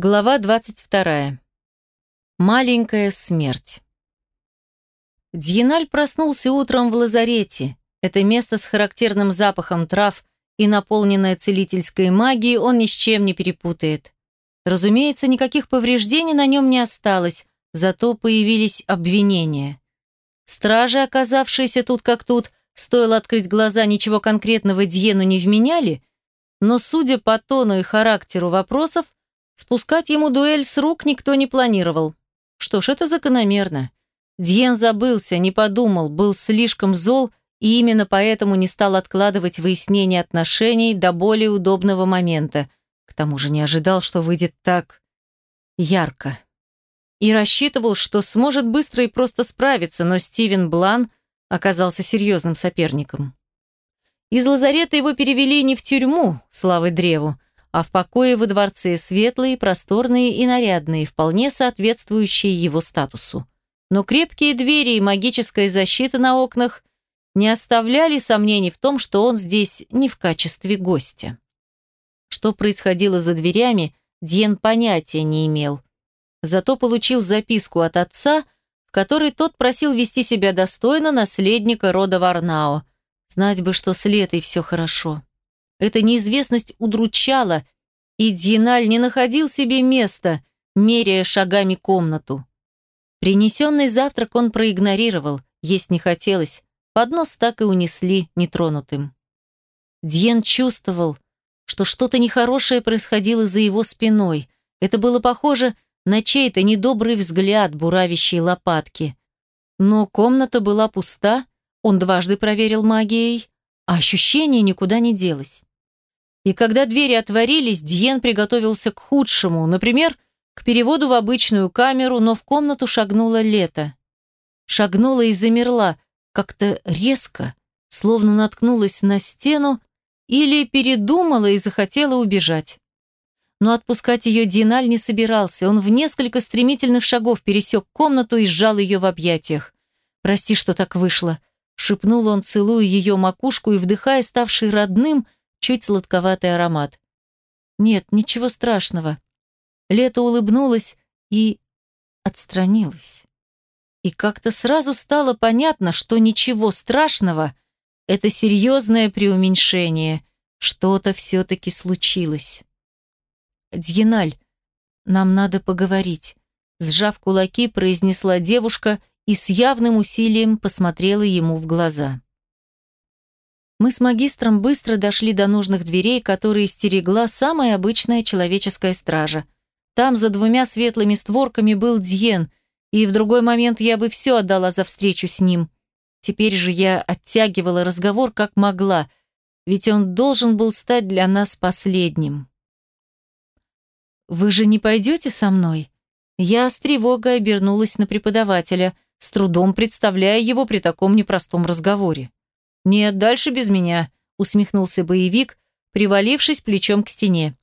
Глава 22. Маленькая смерть. Дьеналь проснулся утром в лазарете. Это место с характерным запахом трав и наполненное целительской магией он ни с чем не перепутает. Разумеется, никаких повреждений на нем не осталось, зато появились обвинения. Стражи, оказавшиеся тут как тут, стоило открыть глаза, ничего конкретного Дьену не вменяли, но, судя по тону и характеру вопросов, Спускать ему дуэль с рук никто не планировал. Что ж, это закономерно. Дьен забылся, не подумал, был слишком зол и именно поэтому не стал откладывать выяснение отношений до более удобного момента. К тому же не ожидал, что выйдет так ярко. И рассчитывал, что сможет быстро и просто справиться, но Стивен Блан оказался серьезным соперником. Из лазарета его перевели не в тюрьму, славы древу, а в покое во дворце светлые, просторные и нарядные, вполне соответствующие его статусу. Но крепкие двери и магическая защита на окнах не оставляли сомнений в том, что он здесь не в качестве гостя. Что происходило за дверями, Дьен понятия не имел. Зато получил записку от отца, в которой тот просил вести себя достойно наследника рода Варнао. Знать бы, что с Летой все хорошо. Эта неизвестность удручала, и Диналь не находил себе места, меряя шагами комнату. Принесенный завтрак он проигнорировал, есть не хотелось, поднос так и унесли нетронутым. Дьен чувствовал, что что-то нехорошее происходило за его спиной. Это было похоже на чей-то недобрый взгляд, буравящий лопатки. Но комната была пуста, он дважды проверил магией, а ощущение никуда не делось. И когда двери отворились, Дьен приготовился к худшему, например, к переводу в обычную камеру, но в комнату шагнула Лето. Шагнула и замерла, как-то резко, словно наткнулась на стену или передумала и захотела убежать. Но отпускать ее Диналь не собирался. Он в несколько стремительных шагов пересек комнату и сжал ее в объятиях. «Прости, что так вышло», — шепнул он, целуя ее макушку и вдыхая ставший родным — чуть сладковатый аромат. «Нет, ничего страшного». Лето улыбнулась и отстранилась. И как-то сразу стало понятно, что ничего страшного – это серьезное преуменьшение. Что-то все-таки случилось. «Дьеналь, нам надо поговорить», – сжав кулаки, произнесла девушка и с явным усилием посмотрела ему в глаза. Мы с магистром быстро дошли до нужных дверей, которые стерегла самая обычная человеческая стража. Там за двумя светлыми створками был Дьен, и в другой момент я бы все отдала за встречу с ним. Теперь же я оттягивала разговор как могла, ведь он должен был стать для нас последним. «Вы же не пойдете со мной?» Я с тревогой обернулась на преподавателя, с трудом представляя его при таком непростом разговоре. «Нет, дальше без меня», — усмехнулся боевик, привалившись плечом к стене.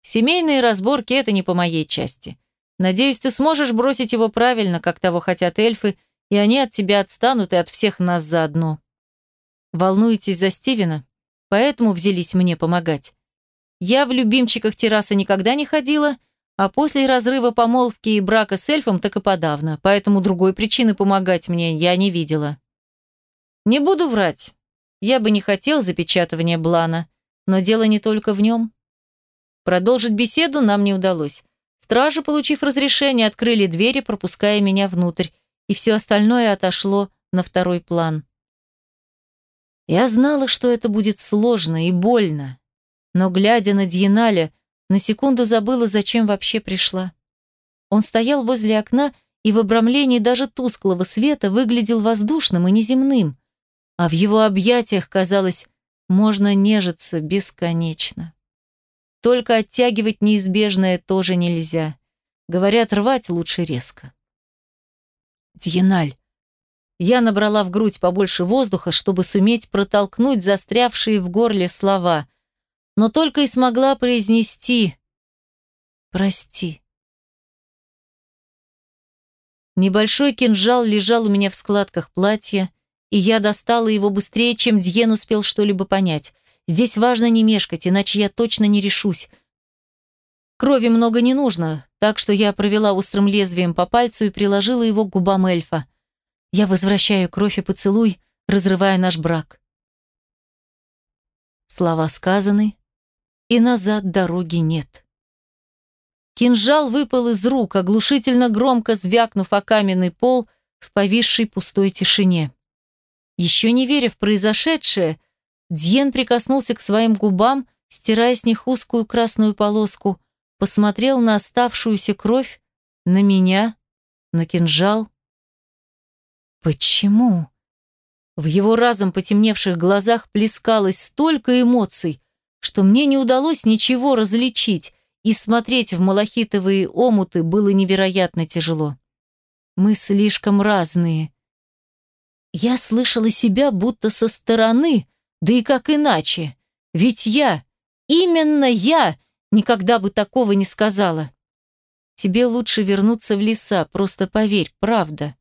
«Семейные разборки — это не по моей части. Надеюсь, ты сможешь бросить его правильно, как того хотят эльфы, и они от тебя отстанут и от всех нас заодно. Волнуетесь за Стивена? Поэтому взялись мне помогать. Я в любимчиках террасы никогда не ходила, а после разрыва помолвки и брака с эльфом так и подавно, поэтому другой причины помогать мне я не видела. Не буду врать, я бы не хотел запечатывания Блана, но дело не только в нем. Продолжить беседу нам не удалось. Стражи, получив разрешение, открыли двери, пропуская меня внутрь, и все остальное отошло на второй план. Я знала, что это будет сложно и больно, но, глядя на Дьеналя, на секунду забыла, зачем вообще пришла. Он стоял возле окна и в обрамлении даже тусклого света выглядел воздушным и неземным а в его объятиях, казалось, можно нежиться бесконечно. Только оттягивать неизбежное тоже нельзя. Говорят, рвать лучше резко. Дьеналь. Я набрала в грудь побольше воздуха, чтобы суметь протолкнуть застрявшие в горле слова, но только и смогла произнести «Прости». Небольшой кинжал лежал у меня в складках платья, и я достала его быстрее, чем Дьен успел что-либо понять. Здесь важно не мешкать, иначе я точно не решусь. Крови много не нужно, так что я провела острым лезвием по пальцу и приложила его к губам эльфа. Я возвращаю кровь и поцелуй, разрывая наш брак. Слова сказаны, и назад дороги нет. Кинжал выпал из рук, оглушительно громко звякнув о каменный пол в повисшей пустой тишине. Еще не веря в произошедшее, Дьен прикоснулся к своим губам, стирая с них узкую красную полоску, посмотрел на оставшуюся кровь, на меня, на кинжал. Почему? В его разом потемневших глазах плескалось столько эмоций, что мне не удалось ничего различить, и смотреть в малахитовые омуты было невероятно тяжело. Мы слишком разные. Я слышала себя будто со стороны, да и как иначе. Ведь я, именно я, никогда бы такого не сказала. Тебе лучше вернуться в леса, просто поверь, правда.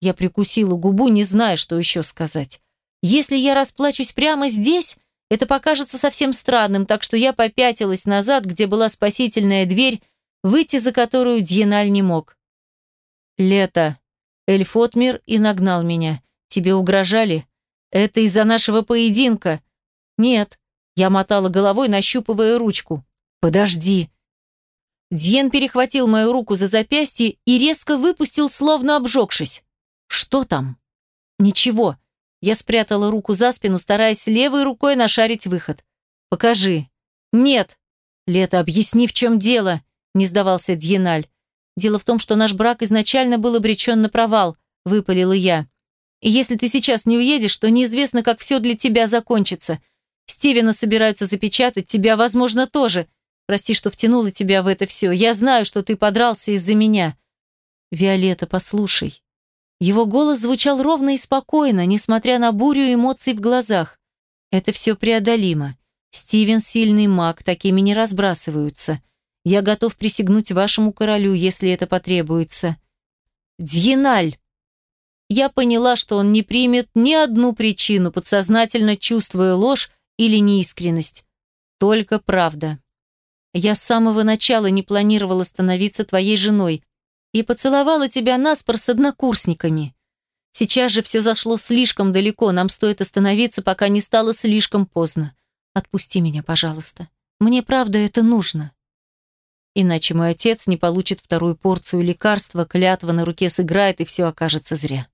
Я прикусила губу, не зная, что еще сказать. Если я расплачусь прямо здесь, это покажется совсем странным, так что я попятилась назад, где была спасительная дверь, выйти за которую Дьеналь не мог. «Лето. Эльф отмер и нагнал меня. Тебе угрожали? Это из-за нашего поединка?» «Нет». Я мотала головой, нащупывая ручку. «Подожди». Дьен перехватил мою руку за запястье и резко выпустил, словно обжегшись. «Что там?» «Ничего. Я спрятала руку за спину, стараясь левой рукой нашарить выход. «Покажи». «Нет». «Лето, объясни, в чем дело», – не сдавался Дьеналь. «Дело в том, что наш брак изначально был обречен на провал», – выпалила я. «И если ты сейчас не уедешь, то неизвестно, как все для тебя закончится. Стивена собираются запечатать, тебя, возможно, тоже. Прости, что втянула тебя в это все. Я знаю, что ты подрался из-за меня». «Виолетта, послушай». Его голос звучал ровно и спокойно, несмотря на бурю эмоций в глазах. Это все преодолимо. Стивен сильный маг, такими не разбрасываются. Я готов присягнуть вашему королю, если это потребуется. Дьеналь! Я поняла, что он не примет ни одну причину, подсознательно чувствуя ложь или неискренность. Только правда. Я с самого начала не планировала становиться твоей женой, и поцеловала тебя наспор с однокурсниками. Сейчас же все зашло слишком далеко, нам стоит остановиться, пока не стало слишком поздно. Отпусти меня, пожалуйста. Мне правда это нужно. Иначе мой отец не получит вторую порцию лекарства, клятва на руке сыграет, и все окажется зря.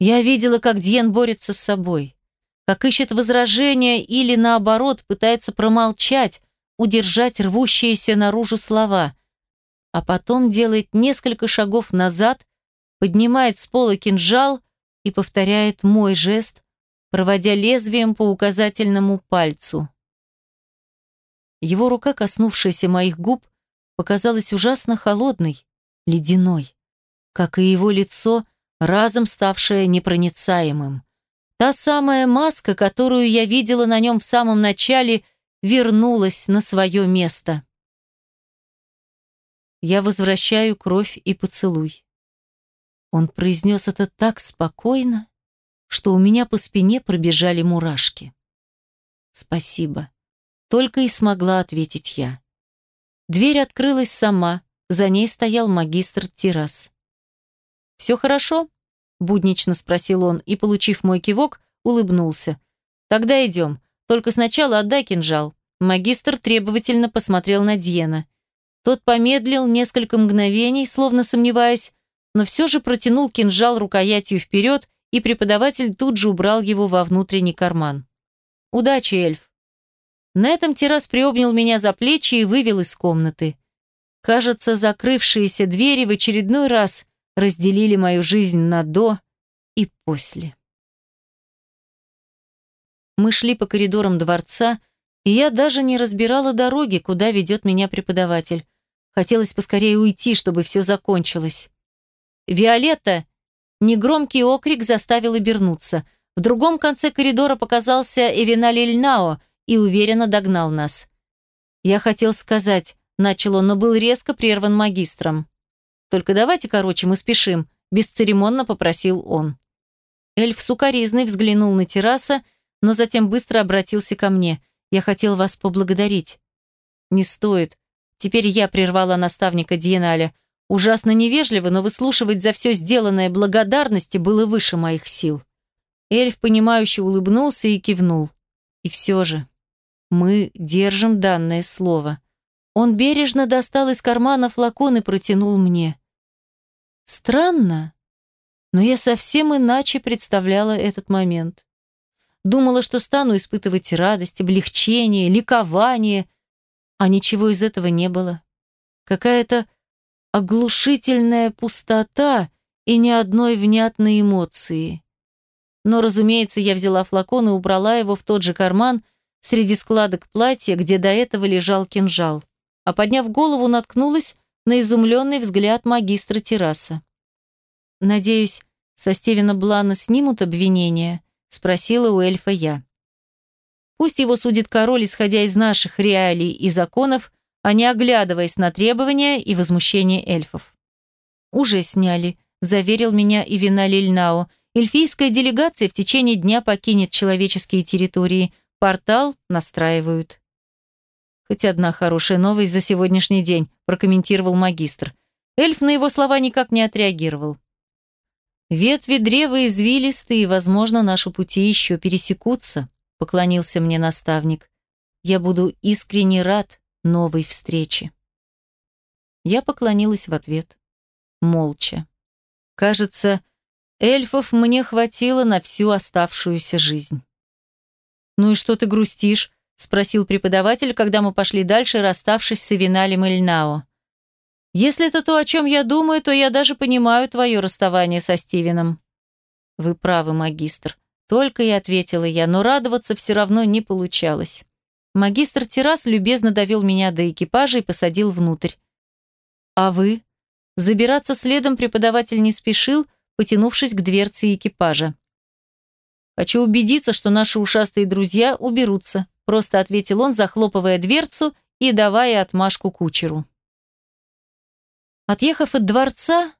Я видела, как Дьен борется с собой, как ищет возражения или, наоборот, пытается промолчать, удержать рвущиеся наружу слова а потом делает несколько шагов назад, поднимает с пола кинжал и повторяет мой жест, проводя лезвием по указательному пальцу. Его рука, коснувшаяся моих губ, показалась ужасно холодной, ледяной, как и его лицо, разом ставшее непроницаемым. Та самая маска, которую я видела на нем в самом начале, вернулась на свое место. Я возвращаю кровь и поцелуй. Он произнес это так спокойно, что у меня по спине пробежали мурашки. Спасибо. Только и смогла ответить я. Дверь открылась сама, за ней стоял магистр Тирас. «Все хорошо?» – буднично спросил он и, получив мой кивок, улыбнулся. «Тогда идем. Только сначала отдай кинжал». Магистр требовательно посмотрел на Дьена. Тот помедлил несколько мгновений, словно сомневаясь, но все же протянул кинжал рукоятью вперед, и преподаватель тут же убрал его во внутренний карман. «Удачи, эльф!» На этом террас приобнял меня за плечи и вывел из комнаты. Кажется, закрывшиеся двери в очередной раз разделили мою жизнь на «до» и «после». Мы шли по коридорам дворца, и я даже не разбирала дороги, куда ведет меня преподаватель. Хотелось поскорее уйти, чтобы все закончилось. «Виолетта!» Негромкий окрик заставил обернуться. В другом конце коридора показался Эвиналь Эльнао и уверенно догнал нас. «Я хотел сказать», — начал он, но был резко прерван магистром. «Только давайте короче, мы спешим», — бесцеремонно попросил он. Эльф сукоризный взглянул на терраса, но затем быстро обратился ко мне. «Я хотел вас поблагодарить». «Не стоит. Теперь я прервала наставника Диеналя. Ужасно невежливо, но выслушивать за все сделанное благодарности было выше моих сил. Эльф, понимающе улыбнулся и кивнул. И все же, мы держим данное слово. Он бережно достал из кармана флакон и протянул мне. Странно, но я совсем иначе представляла этот момент. Думала, что стану испытывать радость, облегчение, ликование – а ничего из этого не было. Какая-то оглушительная пустота и ни одной внятной эмоции. Но, разумеется, я взяла флакон и убрала его в тот же карман среди складок платья, где до этого лежал кинжал. А подняв голову, наткнулась на изумленный взгляд магистра терраса. «Надеюсь, со Стивена Блана снимут обвинения?» – спросила у эльфа я. Пусть его судит король, исходя из наших реалий и законов, а не оглядываясь на требования и возмущения эльфов. «Уже сняли», – заверил меня и Вина Лильнао. «Эльфийская делегация в течение дня покинет человеческие территории. Портал настраивают». «Хоть одна хорошая новость за сегодняшний день», – прокомментировал магистр. Эльф на его слова никак не отреагировал. «Ветви древа извилистые, и, возможно, наши пути еще пересекутся», поклонился мне наставник. Я буду искренне рад новой встрече. Я поклонилась в ответ. Молча. Кажется, эльфов мне хватило на всю оставшуюся жизнь. «Ну и что ты грустишь?» – спросил преподаватель, когда мы пошли дальше, расставшись с Ивиналем Эльнао. «Если это то, о чем я думаю, то я даже понимаю твое расставание со Стивеном». «Вы правы, магистр. Только и ответила я, но радоваться все равно не получалось. Магистр террас любезно довел меня до экипажа и посадил внутрь. «А вы?» Забираться следом преподаватель не спешил, потянувшись к дверце экипажа. «Хочу убедиться, что наши ушастые друзья уберутся», просто ответил он, захлопывая дверцу и давая отмашку кучеру. Отъехав от дворца,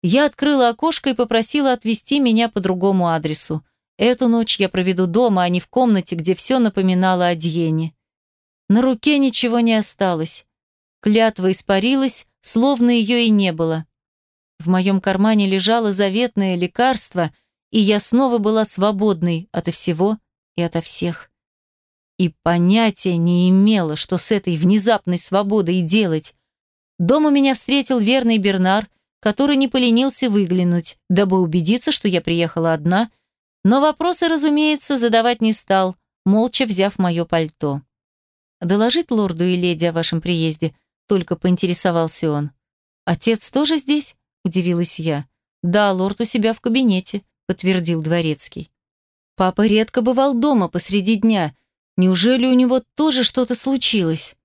я открыла окошко и попросила отвезти меня по другому адресу. Эту ночь я проведу дома, а не в комнате, где все напоминало о Диене. На руке ничего не осталось. Клятва испарилась, словно ее и не было. В моем кармане лежало заветное лекарство, и я снова была свободной ото всего и ото всех. И понятия не имела, что с этой внезапной свободой делать. Дома меня встретил верный Бернар, который не поленился выглянуть, дабы убедиться, что я приехала одна – но вопросы, разумеется, задавать не стал, молча взяв мое пальто. «Доложить лорду и леди о вашем приезде?» Только поинтересовался он. «Отец тоже здесь?» – удивилась я. «Да, лорд у себя в кабинете», – подтвердил дворецкий. «Папа редко бывал дома посреди дня. Неужели у него тоже что-то случилось?»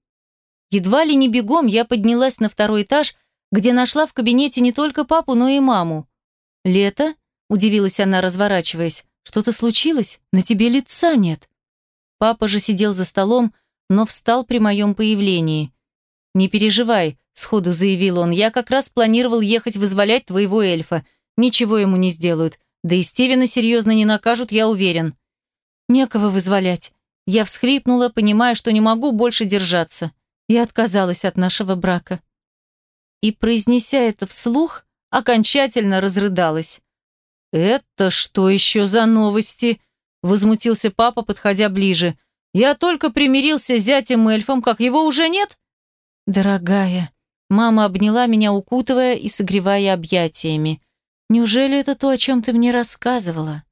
Едва ли не бегом я поднялась на второй этаж, где нашла в кабинете не только папу, но и маму. «Лето?» – удивилась она, разворачиваясь. Что-то случилось? На тебе лица нет. Папа же сидел за столом, но встал при моем появлении. «Не переживай», — сходу заявил он, «я как раз планировал ехать вызволять твоего эльфа. Ничего ему не сделают. Да и Стивена серьезно не накажут, я уверен». «Некого вызволять». Я всхлипнула, понимая, что не могу больше держаться. И отказалась от нашего брака. И, произнеся это вслух, окончательно разрыдалась. «Это что еще за новости?» – возмутился папа, подходя ближе. «Я только примирился с зятем эльфом, как его уже нет?» «Дорогая», – мама обняла меня, укутывая и согревая объятиями. «Неужели это то, о чем ты мне рассказывала?»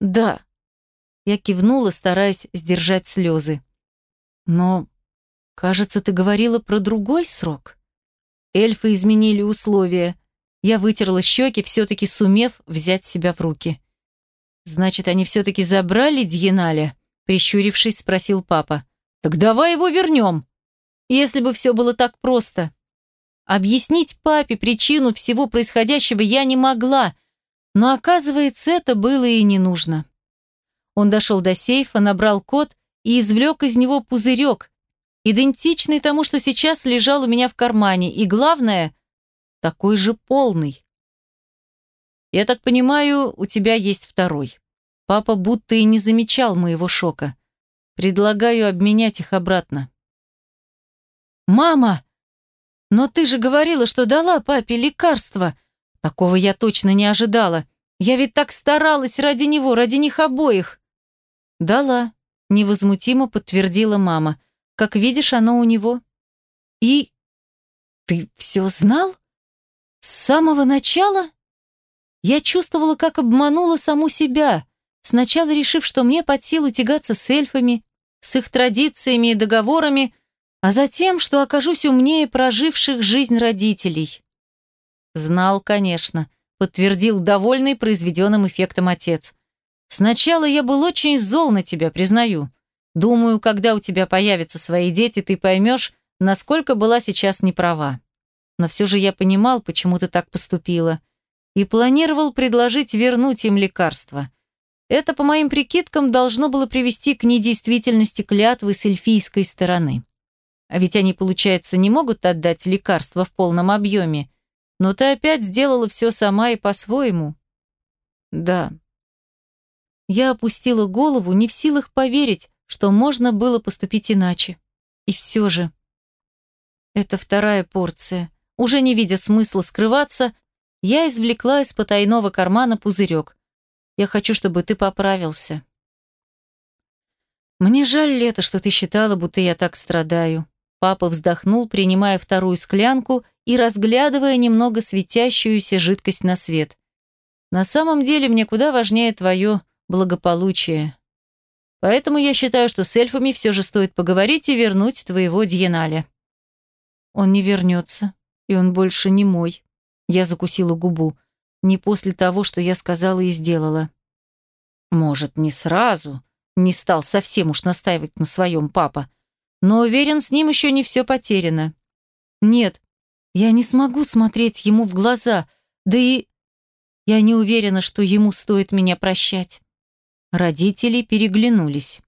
«Да». Я кивнула, стараясь сдержать слезы. «Но, кажется, ты говорила про другой срок?» Эльфы изменили условия. Я вытерла щеки, все-таки сумев взять себя в руки. «Значит, они все-таки забрали Дьеналя?» Прищурившись, спросил папа. «Так давай его вернем!» Если бы все было так просто. Объяснить папе причину всего происходящего я не могла, но, оказывается, это было и не нужно. Он дошел до сейфа, набрал код и извлек из него пузырек, идентичный тому, что сейчас лежал у меня в кармане, и, главное, такой же полный. Я так понимаю, у тебя есть второй. Папа будто и не замечал моего шока. Предлагаю обменять их обратно. «Мама! Но ты же говорила, что дала папе лекарство!» Такого я точно не ожидала. Я ведь так старалась ради него, ради них обоих. Дала, невозмутимо подтвердила мама. Как видишь, оно у него. И ты все знал? С самого начала? Я чувствовала, как обманула саму себя, сначала решив, что мне под силу тягаться с эльфами, с их традициями и договорами, а затем, что окажусь умнее проживших жизнь родителей. Знал, конечно, подтвердил довольный произведенным эффектом отец. Сначала я был очень зол на тебя, признаю. Думаю, когда у тебя появятся свои дети, ты поймешь, насколько была сейчас неправа. Но все же я понимал, почему ты так поступила, и планировал предложить вернуть им лекарство. Это, по моим прикидкам, должно было привести к недействительности клятвы с эльфийской стороны. А ведь они, получается, не могут отдать лекарство в полном объеме, но ты опять сделала все сама и по-своему. Да. Я опустила голову, не в силах поверить, что можно было поступить иначе. И все же. Это вторая порция. Уже не видя смысла скрываться, я извлекла из потайного кармана пузырек. Я хочу, чтобы ты поправился. Мне жаль, Лето, что ты считала, будто я так страдаю. Папа вздохнул, принимая вторую склянку и разглядывая немного светящуюся жидкость на свет. «На самом деле мне куда важнее твое благополучие. Поэтому я считаю, что с эльфами все же стоит поговорить и вернуть твоего Дьеналя». «Он не вернется, и он больше не мой». Я закусила губу. Не после того, что я сказала и сделала. «Может, не сразу?» Не стал совсем уж настаивать на своем папа но уверен, с ним еще не все потеряно. Нет, я не смогу смотреть ему в глаза, да и я не уверена, что ему стоит меня прощать. Родители переглянулись.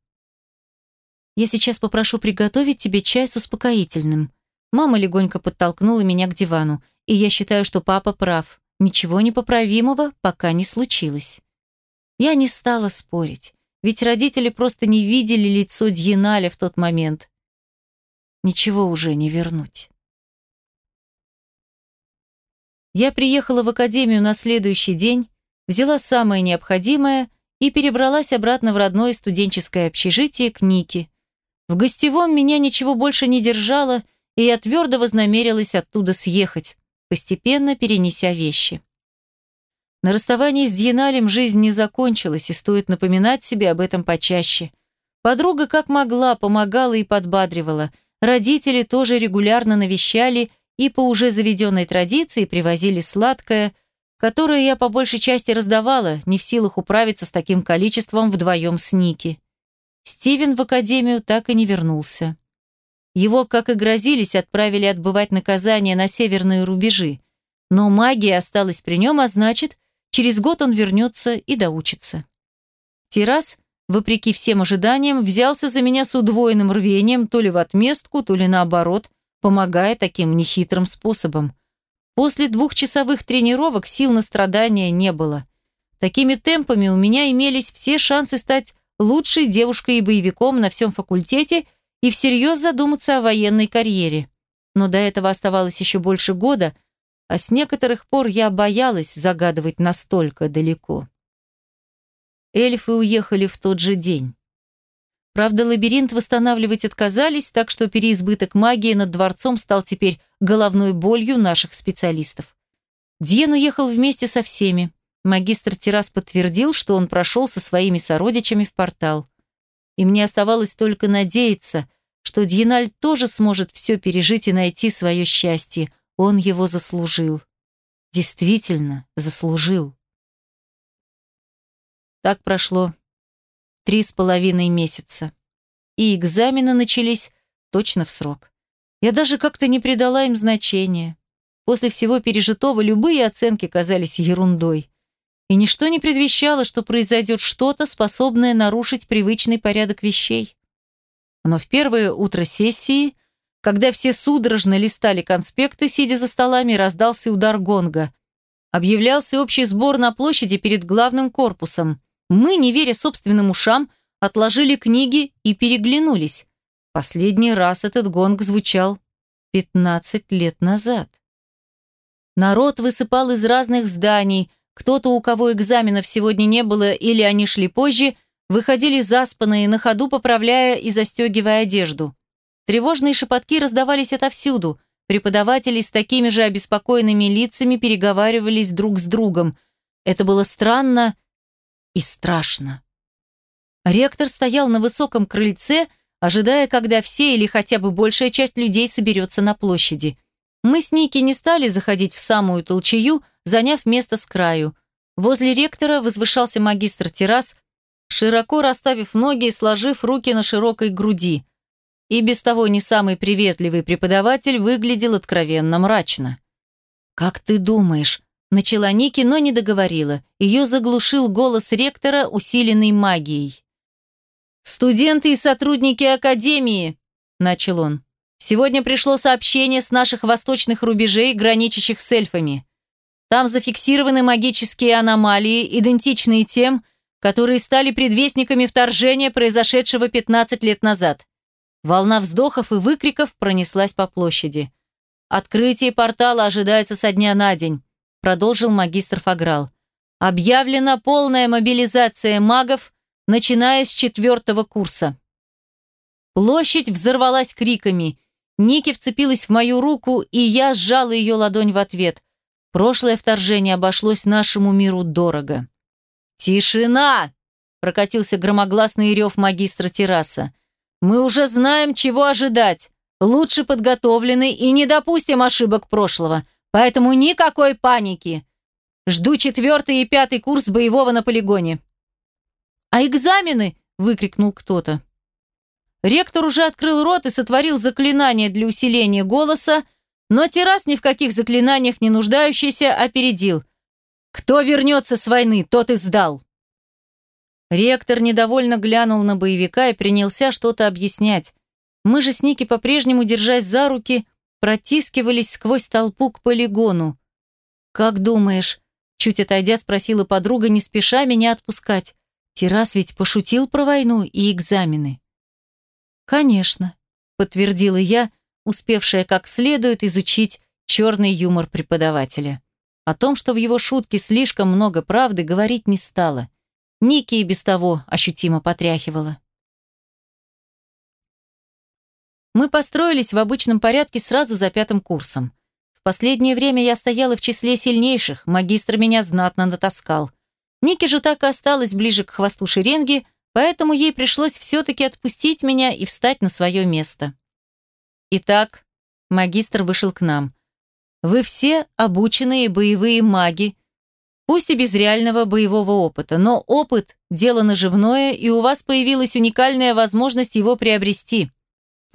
Я сейчас попрошу приготовить тебе чай с успокоительным. Мама легонько подтолкнула меня к дивану, и я считаю, что папа прав. Ничего непоправимого пока не случилось. Я не стала спорить, ведь родители просто не видели лицо Дьеналя в тот момент ничего уже не вернуть. Я приехала в академию на следующий день, взяла самое необходимое и перебралась обратно в родное студенческое общежитие к Нике. В гостевом меня ничего больше не держало, и я твердо вознамерилась оттуда съехать, постепенно перенеся вещи. На расставании с Дьеналем жизнь не закончилась, и стоит напоминать себе об этом почаще. Подруга как могла, помогала и подбадривала – Родители тоже регулярно навещали и по уже заведенной традиции привозили сладкое, которое я по большей части раздавала, не в силах управиться с таким количеством вдвоем с Ники. Стивен в академию так и не вернулся. Его, как и грозились, отправили отбывать наказание на северные рубежи. Но магия осталась при нем, а значит, через год он вернется и доучится. Террас вопреки всем ожиданиям, взялся за меня с удвоенным рвением, то ли в отместку, то ли наоборот, помогая таким нехитрым способом. После двухчасовых тренировок сил на страдания не было. Такими темпами у меня имелись все шансы стать лучшей девушкой и боевиком на всем факультете и всерьез задуматься о военной карьере. Но до этого оставалось еще больше года, а с некоторых пор я боялась загадывать настолько далеко. Эльфы уехали в тот же день. Правда, лабиринт восстанавливать отказались, так что переизбыток магии над дворцом стал теперь головной болью наших специалистов. Дьен уехал вместе со всеми. Магистр Террас подтвердил, что он прошел со своими сородичами в портал. И мне оставалось только надеяться, что Дьеналь тоже сможет все пережить и найти свое счастье. Он его заслужил. Действительно заслужил. Так прошло три с половиной месяца. И экзамены начались точно в срок. Я даже как-то не придала им значения. После всего пережитого любые оценки казались ерундой. И ничто не предвещало, что произойдет что-то, способное нарушить привычный порядок вещей. Но в первое утро сессии, когда все судорожно листали конспекты, сидя за столами, раздался удар гонга. Объявлялся общий сбор на площади перед главным корпусом. Мы, не веря собственным ушам, отложили книги и переглянулись. Последний раз этот гонг звучал 15 лет назад. Народ высыпал из разных зданий, кто-то, у кого экзаменов сегодня не было или они шли позже, выходили заспанные, на ходу поправляя и застегивая одежду. Тревожные шепотки раздавались отовсюду. Преподаватели с такими же обеспокоенными лицами переговаривались друг с другом. Это было странно и страшно. Ректор стоял на высоком крыльце, ожидая, когда все или хотя бы большая часть людей соберется на площади. Мы с Ники не стали заходить в самую толчею, заняв место с краю. Возле ректора возвышался магистр террас, широко расставив ноги и сложив руки на широкой груди. И без того не самый приветливый преподаватель выглядел откровенно мрачно. «Как ты думаешь?» – начала Ники, но не договорила. Ее заглушил голос ректора, усиленный магией. «Студенты и сотрудники Академии!» – начал он. «Сегодня пришло сообщение с наших восточных рубежей, граничащих с эльфами. Там зафиксированы магические аномалии, идентичные тем, которые стали предвестниками вторжения, произошедшего 15 лет назад. Волна вздохов и выкриков пронеслась по площади. «Открытие портала ожидается со дня на день», – продолжил магистр Фаграл. «Объявлена полная мобилизация магов начиная с четвертого курса. Площадь взорвалась криками. Ники вцепилась в мою руку, и я сжала ее ладонь в ответ. Прошлое вторжение обошлось нашему миру дорого. «Тишина!» – прокатился громогласный рев магистра терраса. «Мы уже знаем, чего ожидать. Лучше подготовлены и не допустим ошибок прошлого. Поэтому никакой паники. Жду четвертый и пятый курс боевого на полигоне». «А экзамены?» – выкрикнул кто-то. Ректор уже открыл рот и сотворил заклинание для усиления голоса, но террас ни в каких заклинаниях не нуждающийся опередил. «Кто вернется с войны, тот и сдал!» Ректор недовольно глянул на боевика и принялся что-то объяснять. Мы же с Ники по-прежнему, держась за руки, протискивались сквозь толпу к полигону. «Как думаешь?» – чуть отойдя спросила подруга, не спеша меня отпускать. Террас ведь пошутил про войну и экзамены. Конечно, подтвердила я, успевшая как следует изучить черный юмор преподавателя. О том, что в его шутке слишком много правды, говорить не стала. Ники и без того ощутимо потряхивала. Мы построились в обычном порядке сразу за пятым курсом. В последнее время я стояла в числе сильнейших, магистр меня знатно натаскал – Ники же так и осталась ближе к хвосту шеренги, поэтому ей пришлось все-таки отпустить меня и встать на свое место. Итак, магистр вышел к нам. Вы все обученные боевые маги, пусть и без реального боевого опыта, но опыт – дело наживное, и у вас появилась уникальная возможность его приобрести.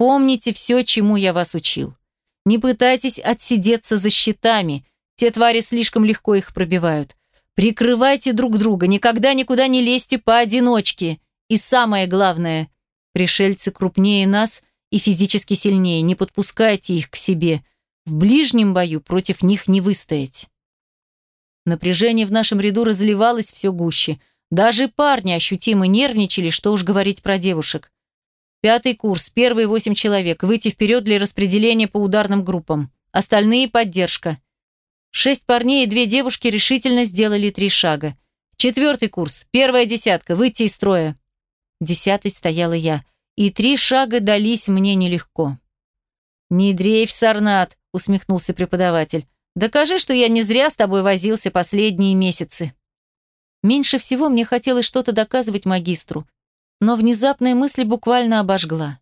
Помните все, чему я вас учил. Не пытайтесь отсидеться за щитами, те твари слишком легко их пробивают. Прикрывайте друг друга, никогда никуда не лезьте поодиночке. И самое главное, пришельцы крупнее нас и физически сильнее, не подпускайте их к себе. В ближнем бою против них не выстоять. Напряжение в нашем ряду разливалось все гуще. Даже парни ощутимо нервничали, что уж говорить про девушек. Пятый курс, первые восемь человек, выйти вперед для распределения по ударным группам. Остальные – поддержка. Шесть парней и две девушки решительно сделали три шага. Четвертый курс, первая десятка, выйти из строя. Десятый стояла я, и три шага дались мне нелегко. «Не дрейф, Сарнат», — усмехнулся преподаватель. «Докажи, что я не зря с тобой возился последние месяцы». Меньше всего мне хотелось что-то доказывать магистру, но внезапная мысль буквально обожгла.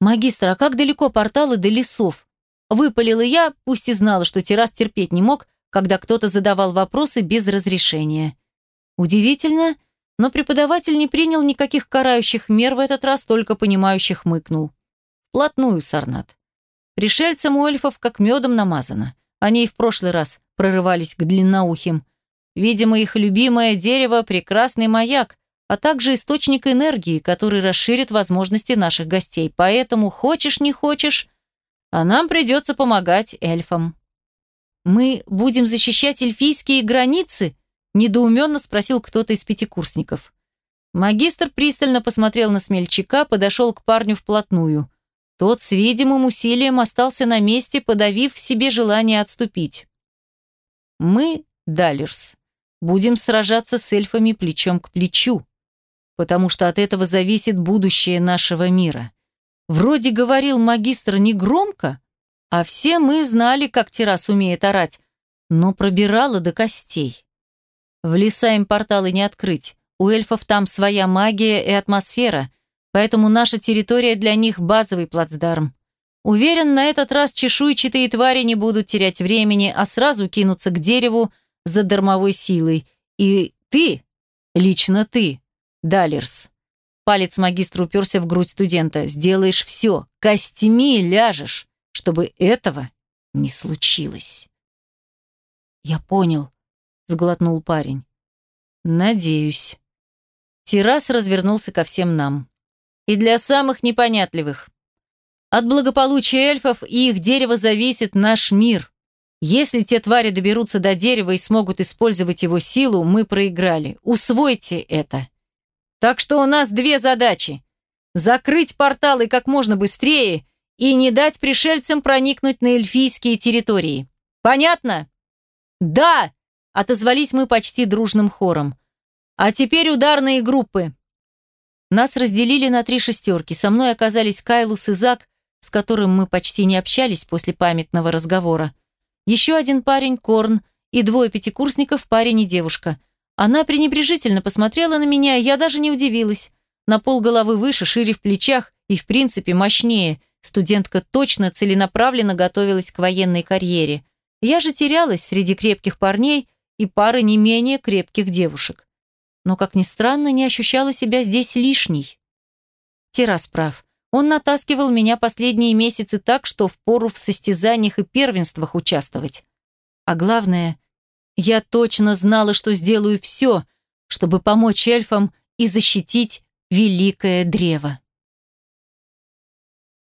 «Магистр, а как далеко порталы до лесов?» Выпалила я, пусть и знала, что террас терпеть не мог, когда кто-то задавал вопросы без разрешения. Удивительно, но преподаватель не принял никаких карающих мер в этот раз, только понимающих мыкнул. Плотную, Сарнат. Пришельцам у эльфов как медом намазано. Они и в прошлый раз прорывались к длинноухим. Видимо, их любимое дерево – прекрасный маяк, а также источник энергии, который расширит возможности наших гостей. Поэтому, хочешь не хочешь, а нам придется помогать эльфам». «Мы будем защищать эльфийские границы?» – недоуменно спросил кто-то из пятикурсников. Магистр пристально посмотрел на смельчака, подошел к парню вплотную. Тот с видимым усилием остался на месте, подавив в себе желание отступить. Мы, Далерс, будем сражаться с эльфами плечом к плечу, потому что от этого зависит будущее нашего мира. Вроде говорил магистр негромко, а все мы знали, как террас умеет орать, но пробирало до костей. В леса им порталы не открыть. У эльфов там своя магия и атмосфера, поэтому наша территория для них базовый плацдарм. Уверен, на этот раз чешуйчатые твари не будут терять времени, а сразу кинутся к дереву за дармовой силой. И ты, лично ты, Далерс, палец магистра уперся в грудь студента, сделаешь все, костями ляжешь, чтобы этого не случилось. «Я понял», — сглотнул парень. «Надеюсь». Террас развернулся ко всем нам. «И для самых непонятливых. От благополучия эльфов и их дерева зависит наш мир. Если те твари доберутся до дерева и смогут использовать его силу, мы проиграли. Усвойте это. Так что у нас две задачи. Закрыть порталы как можно быстрее и не дать пришельцам проникнуть на эльфийские территории. Понятно? «Да!» – отозвались мы почти дружным хором. «А теперь ударные группы!» Нас разделили на три шестерки. Со мной оказались Кайлус и Зак, с которым мы почти не общались после памятного разговора. Еще один парень, Корн, и двое пятикурсников, парень и девушка. Она пренебрежительно посмотрела на меня, я даже не удивилась. На пол головы выше, шире в плечах и, в принципе, мощнее. Студентка точно целенаправленно готовилась к военной карьере. Я же терялась среди крепких парней и пары не менее крепких девушек. Но, как ни странно, не ощущала себя здесь лишней. Террас прав. Он натаскивал меня последние месяцы так, что впору в состязаниях и первенствах участвовать. А главное, я точно знала, что сделаю все, чтобы помочь эльфам и защитить великое древо.